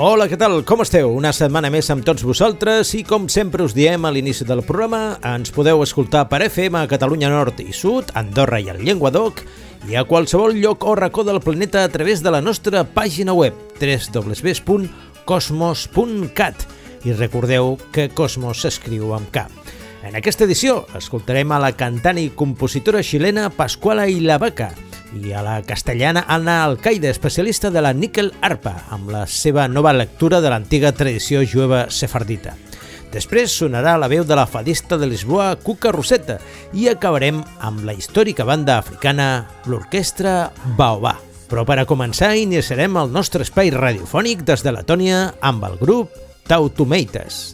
Hola, què tal? Com esteu? Una setmana més amb tots vosaltres i com sempre us diem a l'inici del programa, ens podeu escoltar per FM a Catalunya Nord i Sud, Andorra i el Llenguadoc i a qualsevol lloc o racó del planeta a través de la nostra pàgina web www.cosmos.cat i recordeu que Cosmos s'escriu amb K. En aquesta edició escoltarem a la cantant i compositora xilena Pasquala Ilavaca i a la castellana Anna Alcaide, especialista de la níquel arpa, amb la seva nova lectura de l'antiga tradició jueva sefardita. Després sonarà la veu de la fadista de Lisboa, Cuca Roseta, i acabarem amb la històrica banda africana, l'orquestra Baobà. Però per a començar iniciarem el nostre espai radiofònic des de Letònia amb el grup Tautomeites.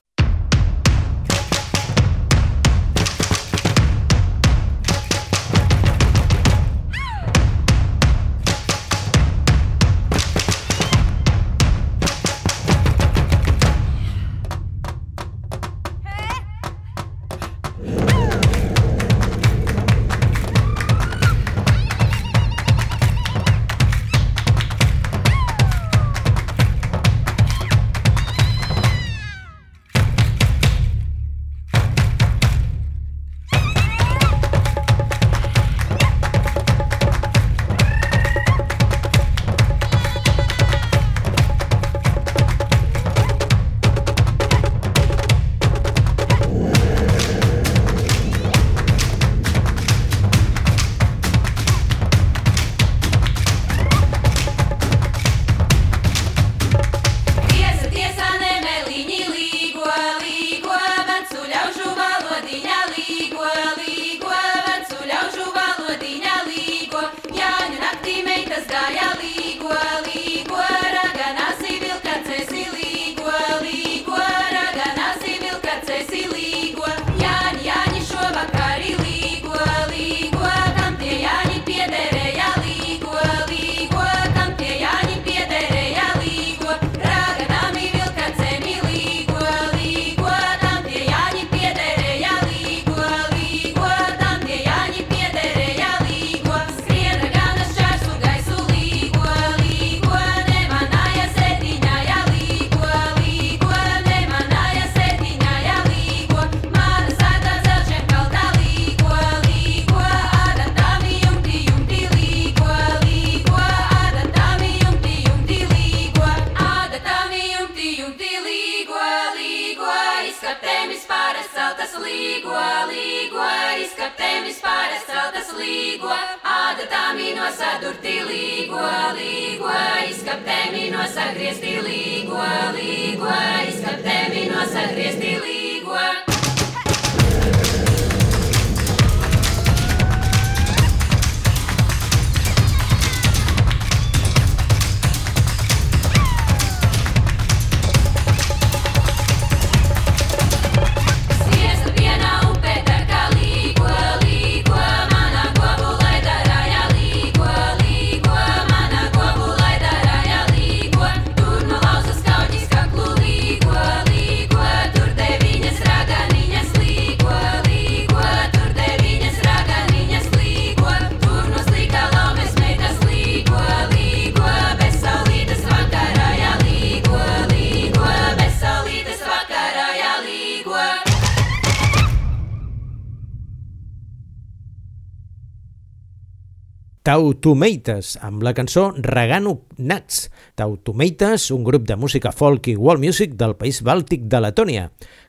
Tau Tomatoes, amb la cançó Regano Nuts. Tau Tomatoes, un grup de música folk i world music del país bàltic de Letònia,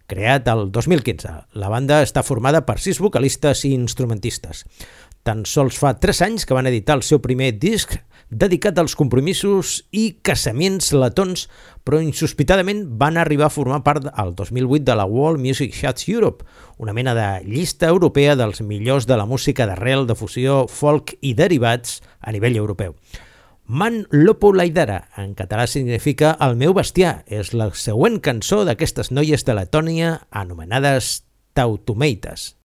creat el 2015. La banda està formada per sis vocalistes i instrumentistes. Tan sols fa 3 anys que van editar el seu primer disc dedicat als compromisos i casaments letons, però insospitadament van arribar a formar part al 2008 de la World Music Charts Europe, una mena de llista europea dels millors de la música d'arrel, de fusió, folk i derivats a nivell europeu. Man Lopo Laidara, en català significa el meu bestiar, és la següent cançó d'aquestes noies de Letònia anomenades Tautomeites.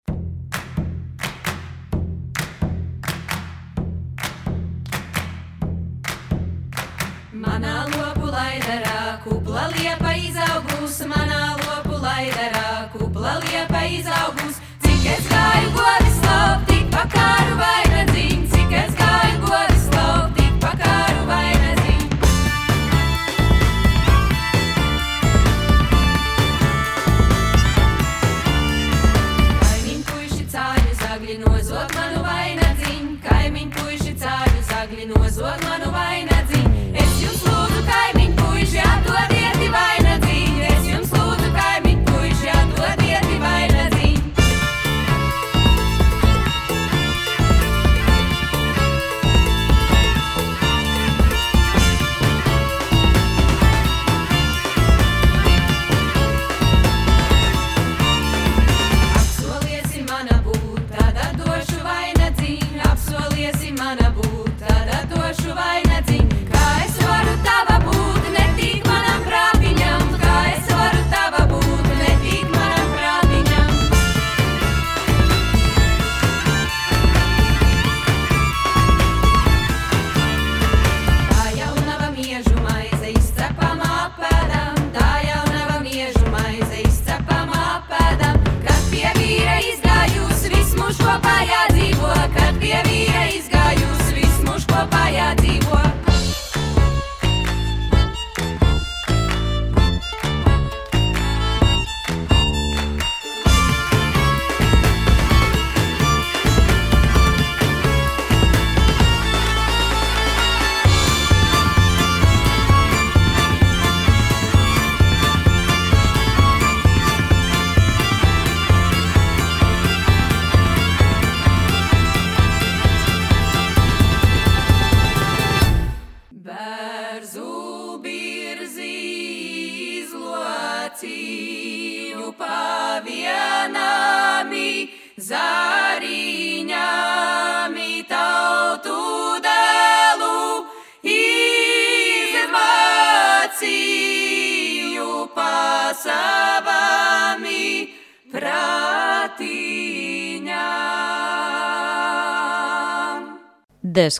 Manā lopu laidarā, kupla liepa izaugus, manā lopu laidarā, kupla liepa izaugus. Cik es gāju govi slop, tik pakāru vai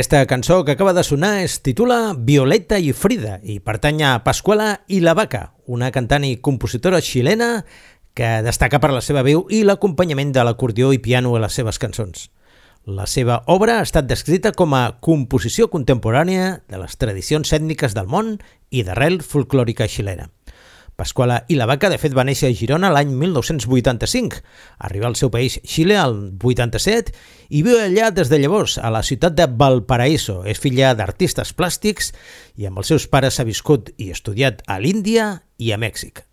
Aquesta cançó que acaba de sonar es titula Violeta i Frida i pertany a Pascuala i la Vaca, una cantant i compositora xilena que destaca per la seva veu i l'acompanyament de l'acordió i piano a les seves cançons. La seva obra ha estat descrita com a composició contemporània de les tradicions ètniques del món i d'arrel folclòrica xilena. Pasquala i la Vaca, de fet, va néixer a Girona l'any 1985. Arriba al seu país Xile al 87 i viu allà des de llavors, a la ciutat de Valparaíso. És filla d'artistes plàstics i amb els seus pares ha viscut i estudiat a l'Índia i a Mèxic.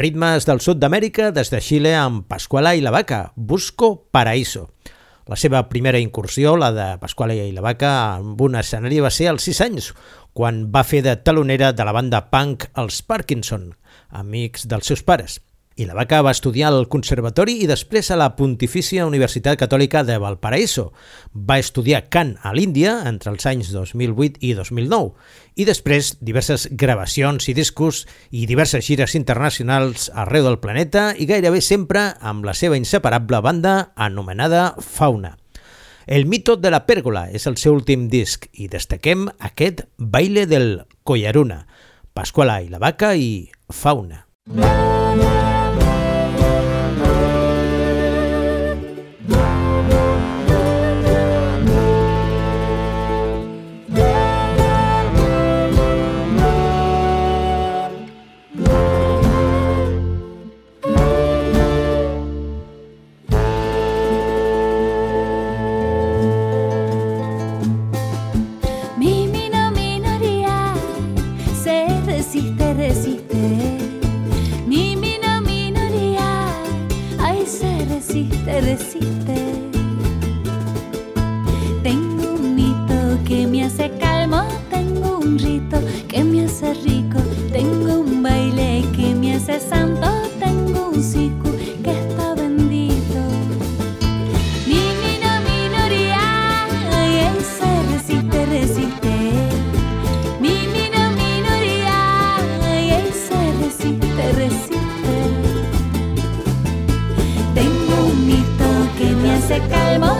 Ritmes del sud d'Amèrica des de Xile amb Pasquala i la Vaca, Busco Paraíso. La seva primera incursió, la de Pasquala i la Vaca, amb un escenari va ser als 6 anys, quan va fer de talonera de la banda punk Els Parkinson, amics dels seus pares i la Vaca va estudiar al Conservatori i després a la Pontifícia Universitat Catòlica de Valparaíso. Va estudiar cant a l'Índia entre els anys 2008 i 2009 i després diverses gravacions i discos i diverses gires internacionals arreu del planeta i gairebé sempre amb la seva inseparable banda anomenada Fauna. El mito de la pèrgola és el seu últim disc i destaquem aquest Baile del Collaruna, Pasquala i la Vaca i Fauna. se. Tengo un mito que me hace calmo, tengo un rito que me hace rico, tengo un baile que me hace santo, tengo un sitio calma.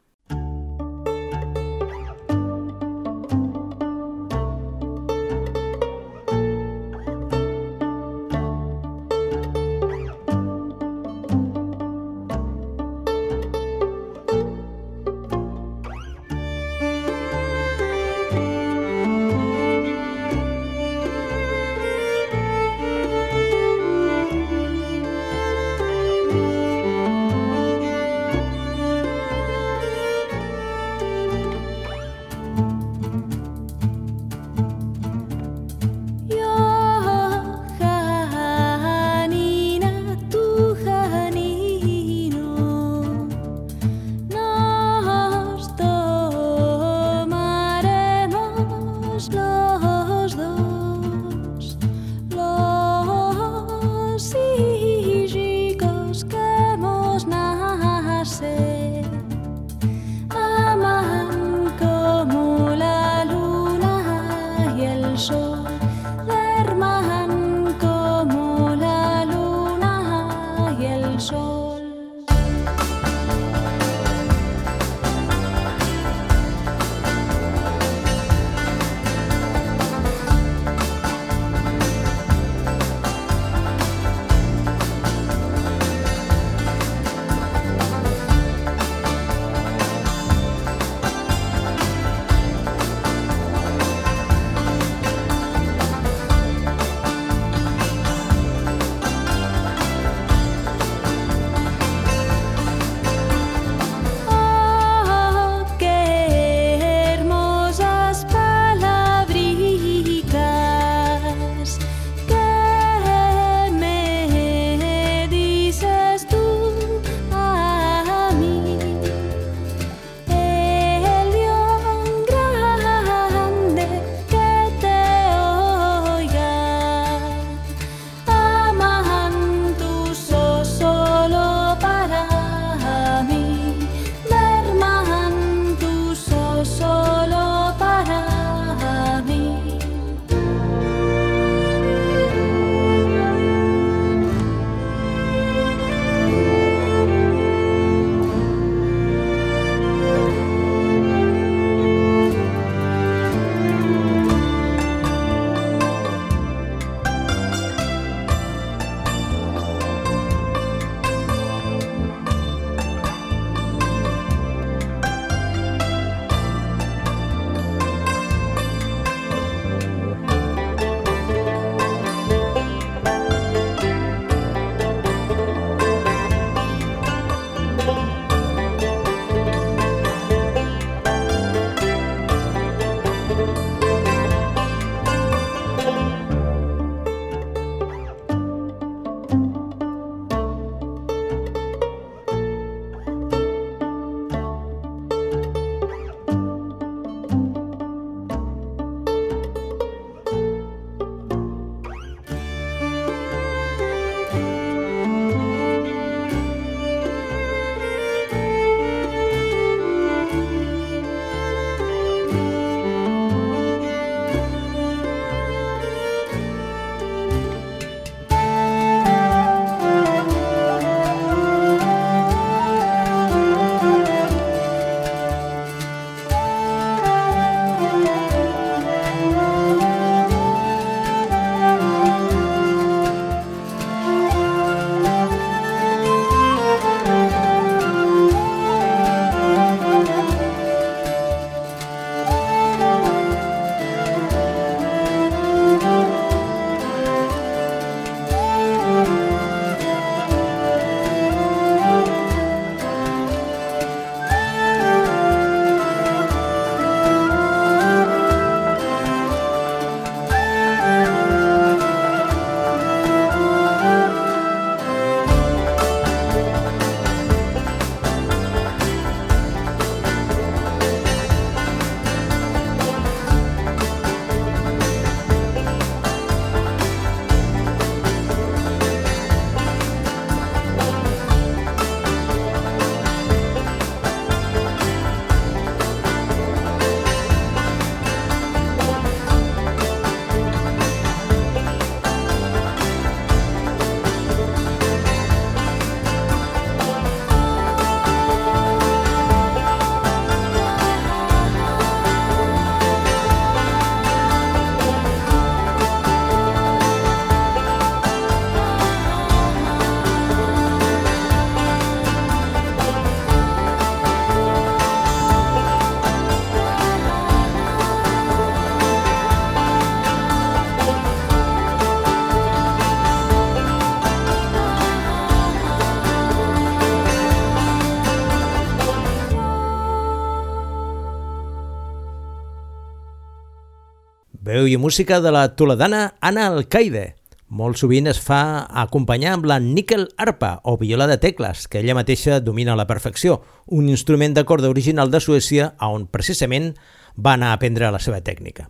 Veu i música de la toledana Anna Alcaide. Molt sovint es fa acompanyar amb la níquel arpa o viola de tecles, que ella mateixa domina a la perfecció, un instrument de corda original de Suècia on precisament va anar a aprendre la seva tècnica.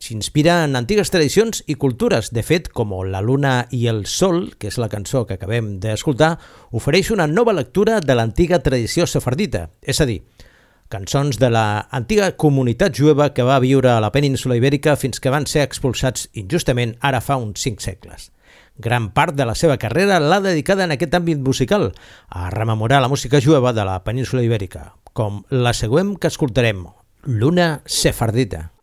S'inspira en antigues tradicions i cultures. De fet, com La luna i el sol, que és la cançó que acabem d'escoltar, ofereix una nova lectura de l'antiga tradició sefardita, és a dir, cançons de la antiga comunitat jueva que va viure a la península ibèrica fins que van ser expulsats injustament ara fa uns cinc segles. Gran part de la seva carrera l'ha dedicada en aquest àmbit musical, a rememorar la música jueva de la península ibèrica, com la següent que escoltarem, Luna Sefardita.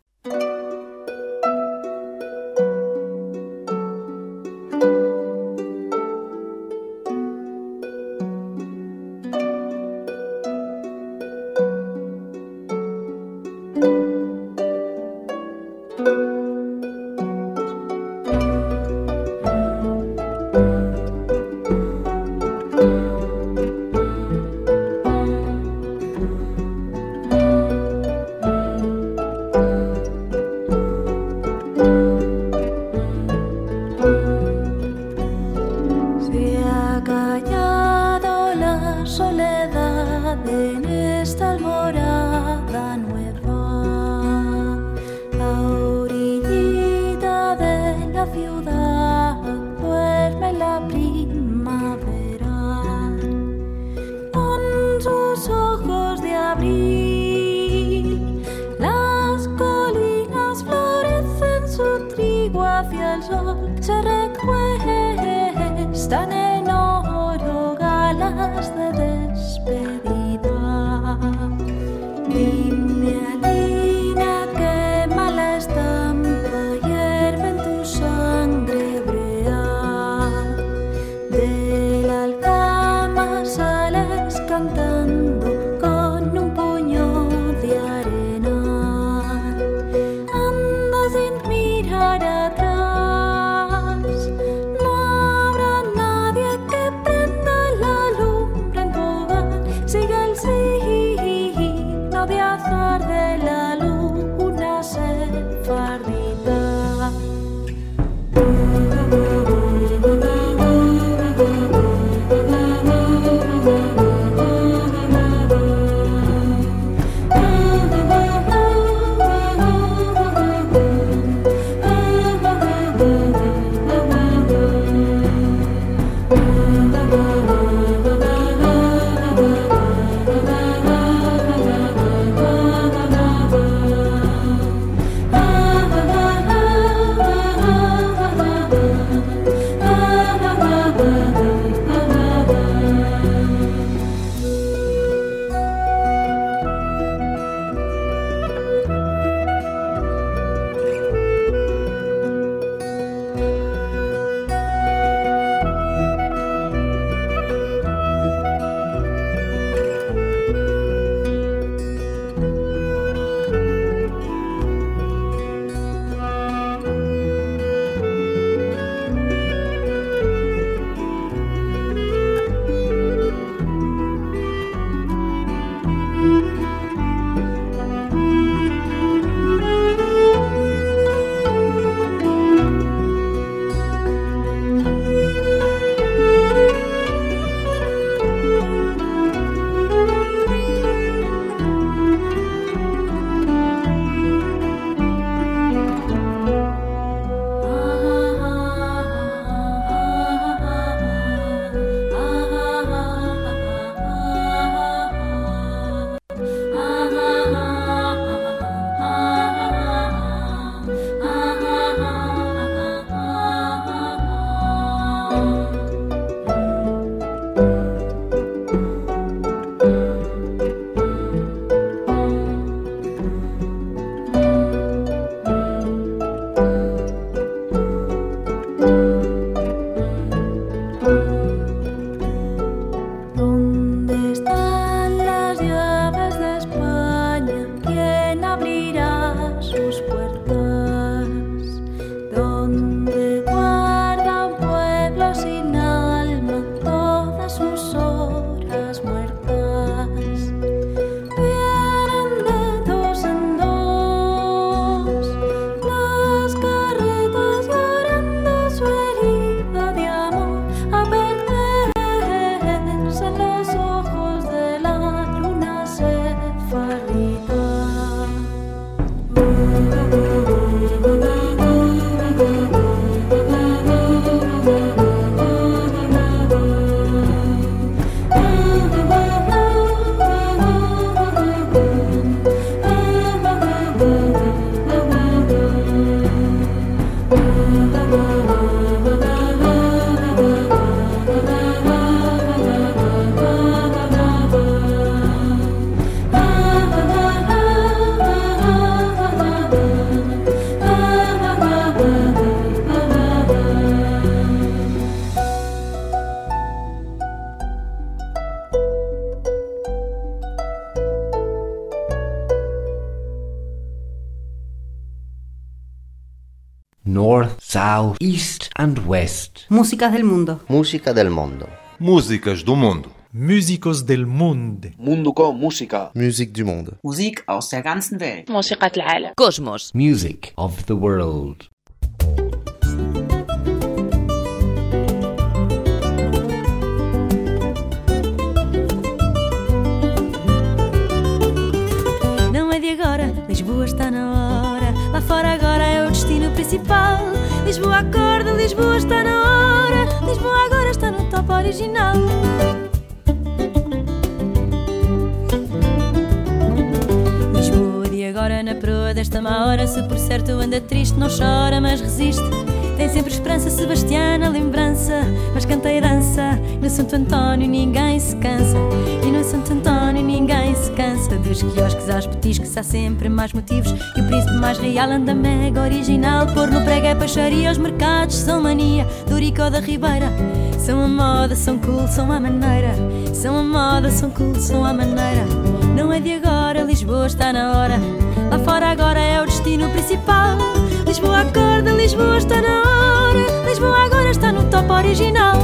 and West. Músicas del mundo. Música del mundo. Músicas do mundo. Músicos del mundo. Mundo com música. Music du monde. Musik aus der ganzen Welt. Música del mundo. Cosmos. Music of the world. Não é de agora, Lisboa está na hora. Lá fora agora é o destino principal. Lisboa acorda Lisboa está na hora. Lisboa agora está no top original. Lisboa de agora na proa desta má hora. Se por certo anda triste, não chora, mas resiste. Sempre esperança, Sebastiana, lembrança. Mas canta e dança. No Santo António ninguém se cansa. E no Santo António ninguém se cansa. Dos quiosques aos petiscos há sempre mais motivos. E o príncipe mais real anda mega original. Pôr no prego é peixaria, os mercados são mania. Do Rico da Ribeira. São a moda, são cool, são a maneira. São a moda, são cool, são a maneira. Não é de agora, Lisboa está na hora. Lá fora agora é o destino principal. Lisboa acorda, Lisboa está na hora. Lisboa agora está no top original.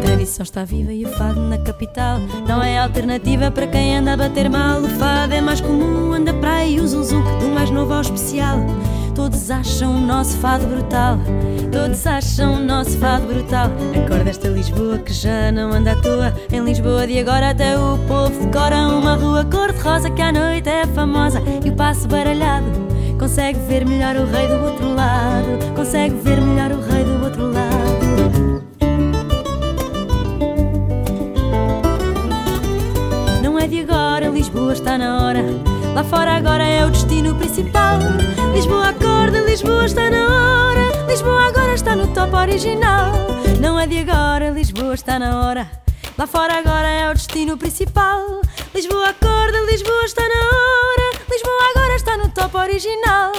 Tradição está viva e o fado na capital não é alternativa para quem anda a bater mal. O fado é mais comum, anda para aí o zum zum, do mais novo ao especial. Todos acham o nosso fado brutal. Todos acham o nosso fado brutal. Acorda esta Lisboa que já não anda à toa. Em Lisboa de agora até o povo decora uma rua cor-de-rosa que à noite é famosa. E o passo baralhado consegue ver melhor o rei do outro lado. Consegue ver melhor o rei do outro lado. Não é de agora, Lisboa está na hora. Lá fora agora é o destino principal. Lisboa acorda, Lisboa está na hora. Lisboa agora está no top original. Não é de agora, Lisboa está na hora. Lá fora agora é o destino principal. Lisboa acorda, Lisboa está na hora. Lisboa agora está no top original.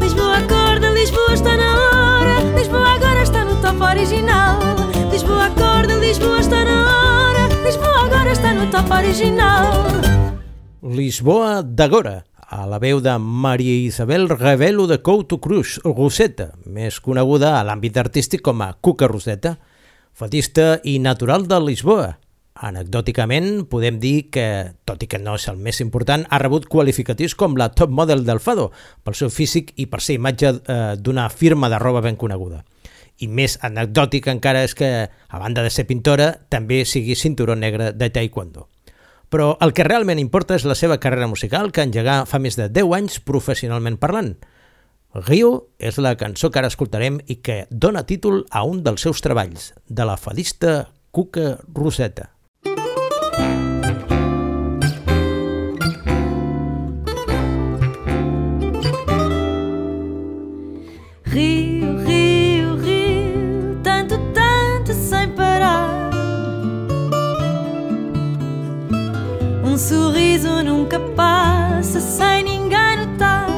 Lisboa acorda, Lisboa está na hora. Lisboa agora está no top original. Lisboa acorda, Lisboa está na hora. Lisboa agora está no top original. Lisboa d'Agora, a la veu de Maria Isabel Revelo de Couto Cruz, Roseta, més coneguda a l'àmbit artístic com a Cuca Roseta, fadista i natural de Lisboa. Anecdòticament, podem dir que, tot i que no és el més important, ha rebut qualificatius com la top model del Fado, pel seu físic i per ser imatge eh, d'una firma de roba ben coneguda. I més anecdòtic encara és que, a banda de ser pintora, també sigui cinturó negre de taekwondo. Però el que realment importa és la seva carrera musical, que engegà fa més de 10 anys professionalment parlant. Rio és la cançó que ara escoltarem i que dona títol a un dels seus treballs, de la fadista Cuca Roseta. Rio, sorriso nunca passa sem ninguém notar.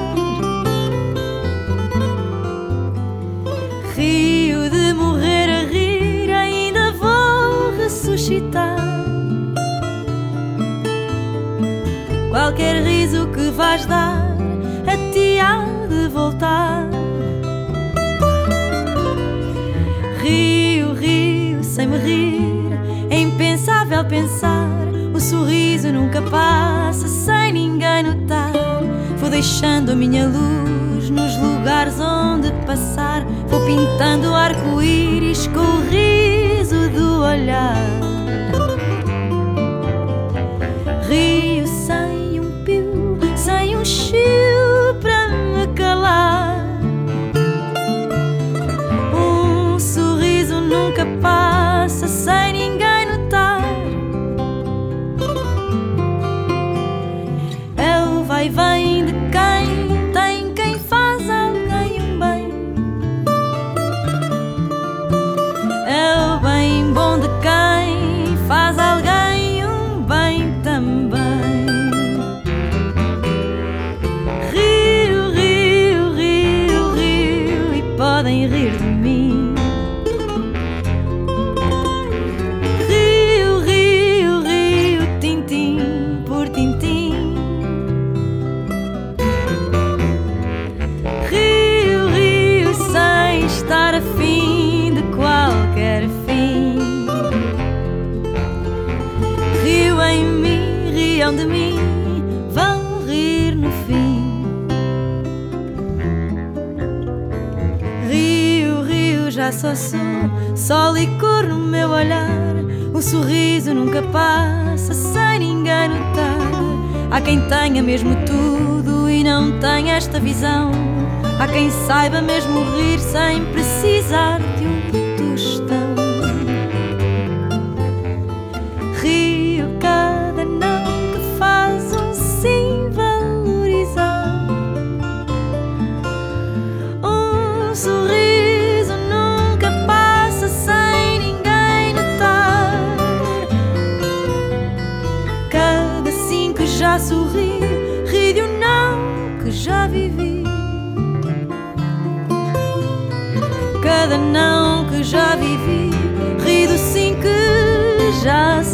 Rio de morrer a rir, ainda vou ressuscitar. Qualquer riso que vais dar, a ti há de voltar. Rio, rio, sem me rir, é impensável pensar. O sorriso nunca passa sem ninguém notar. Vou deixando a minha luz nos lugares onde passar. Vou pintando arco-íris com o riso do olhar. já só sou sol e cor no meu olhar. O sorriso nunca passa sem ninguém notar. Há quem tenha mesmo tudo e não tenha esta visão. Há quem saiba mesmo rir sem precisar de um just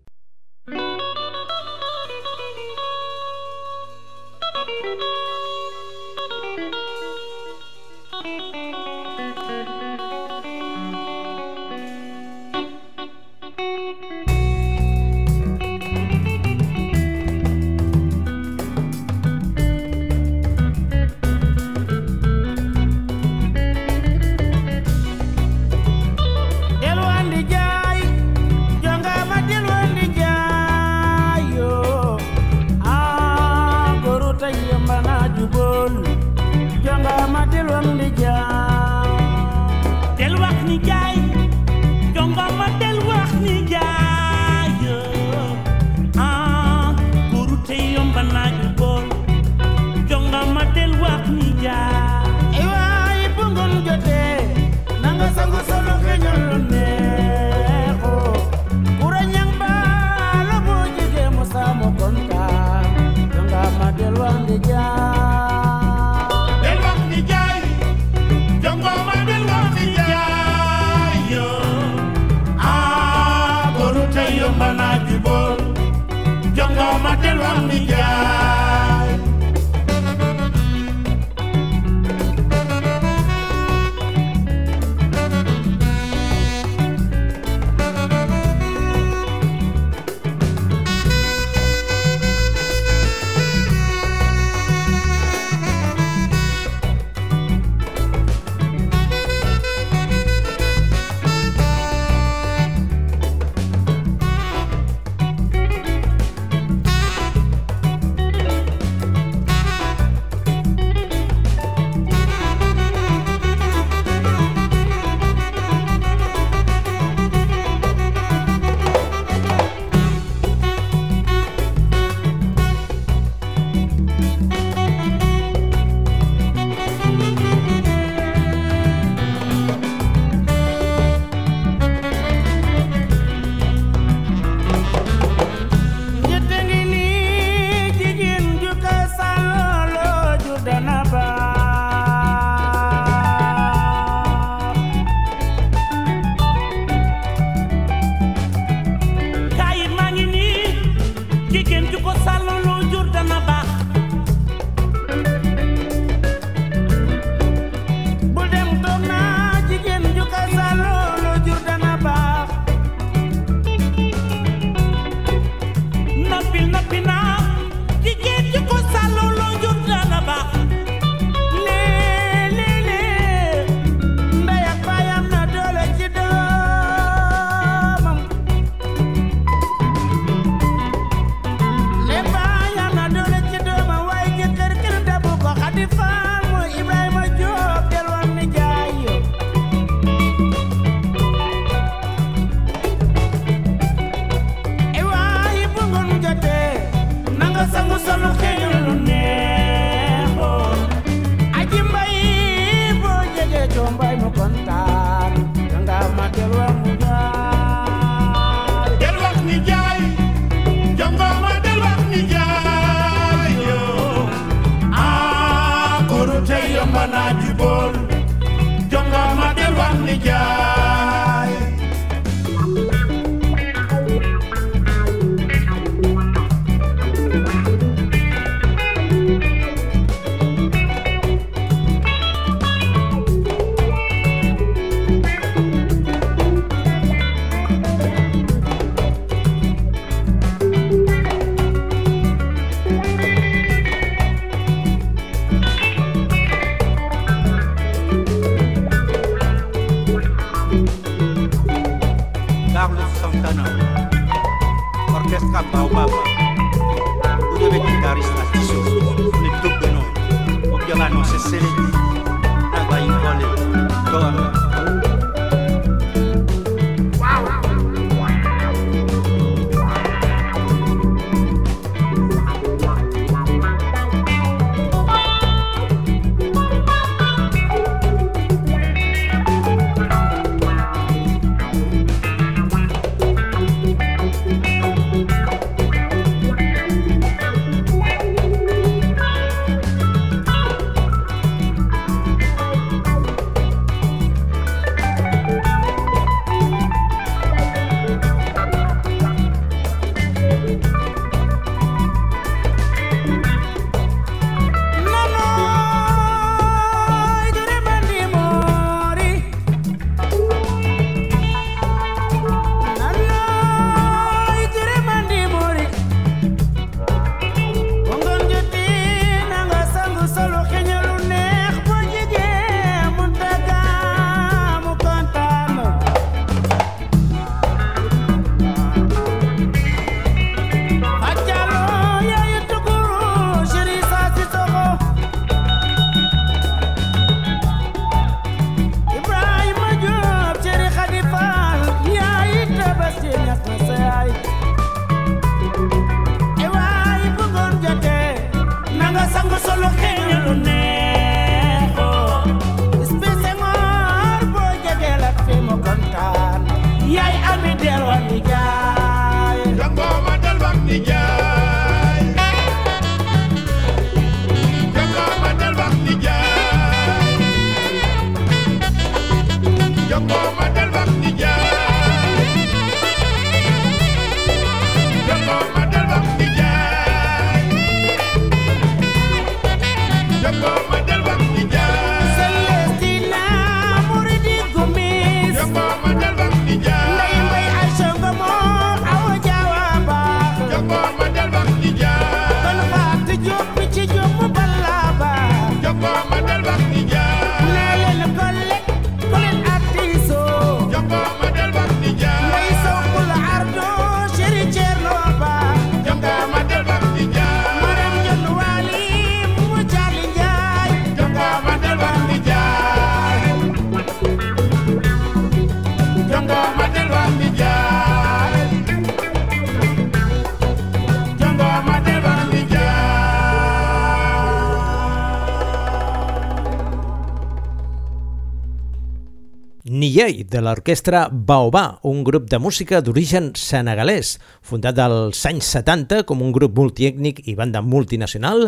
DJ de l'orquestra Baobà, un grup de música d'origen senegalès, fundat als anys 70 com un grup multiècnic i banda multinacional,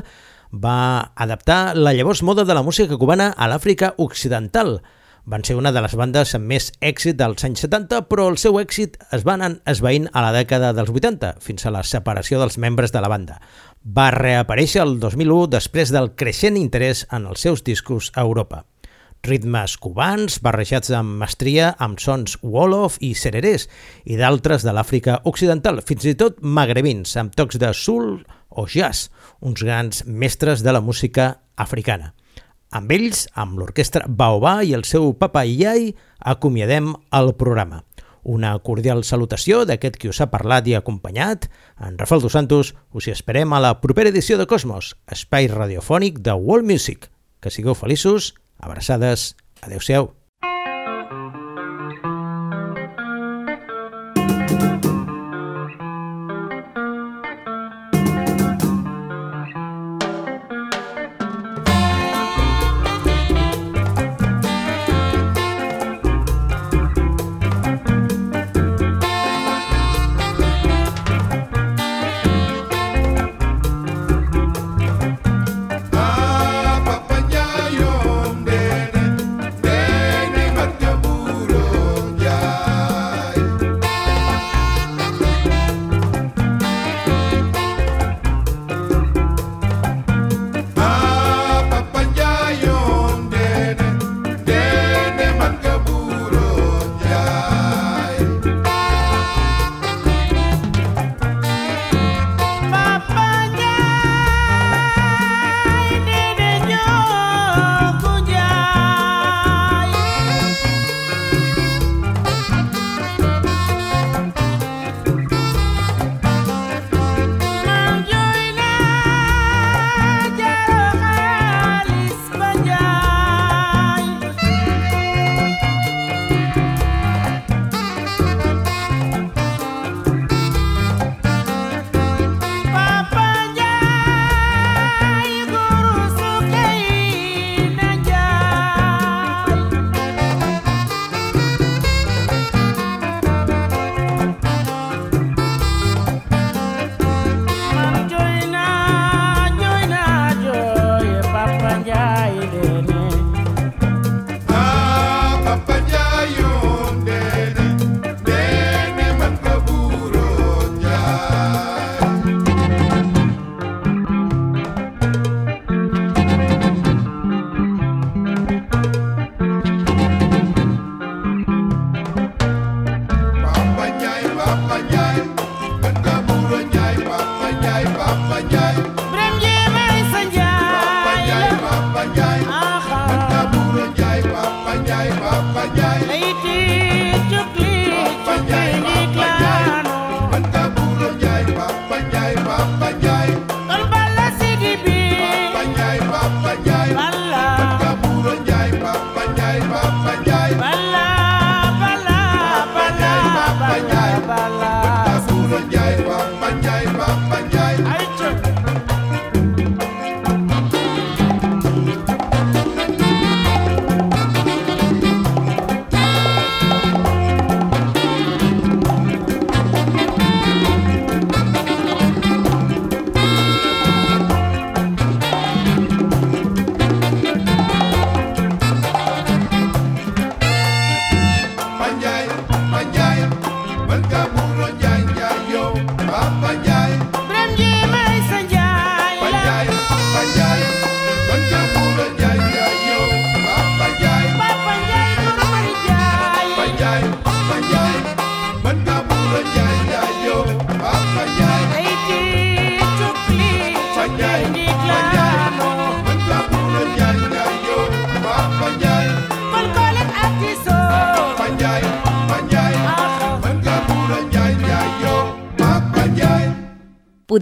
va adaptar la llavors moda de la música cubana a l'Àfrica Occidental. Van ser una de les bandes amb més èxit dels anys 70, però el seu èxit es va anar esveint a la dècada dels 80, fins a la separació dels membres de la banda. Va reaparèixer el 2001 després del creixent interès en els seus discos a Europa ritmes cubans barrejats amb mestria amb sons Wolof i Sererés i d'altres de l'Àfrica Occidental, fins i tot magrebins, amb tocs de sul o jazz, uns grans mestres de la música africana. Amb ells, amb l'orquestra Baobà i el seu papa Iai, acomiadem el programa. Una cordial salutació d'aquest qui us ha parlat i acompanyat, en Rafael Dos Santos, us hi esperem a la propera edició de Cosmos, espai radiofònic de World Music. Que sigueu feliços, abraçades, adeu-siau.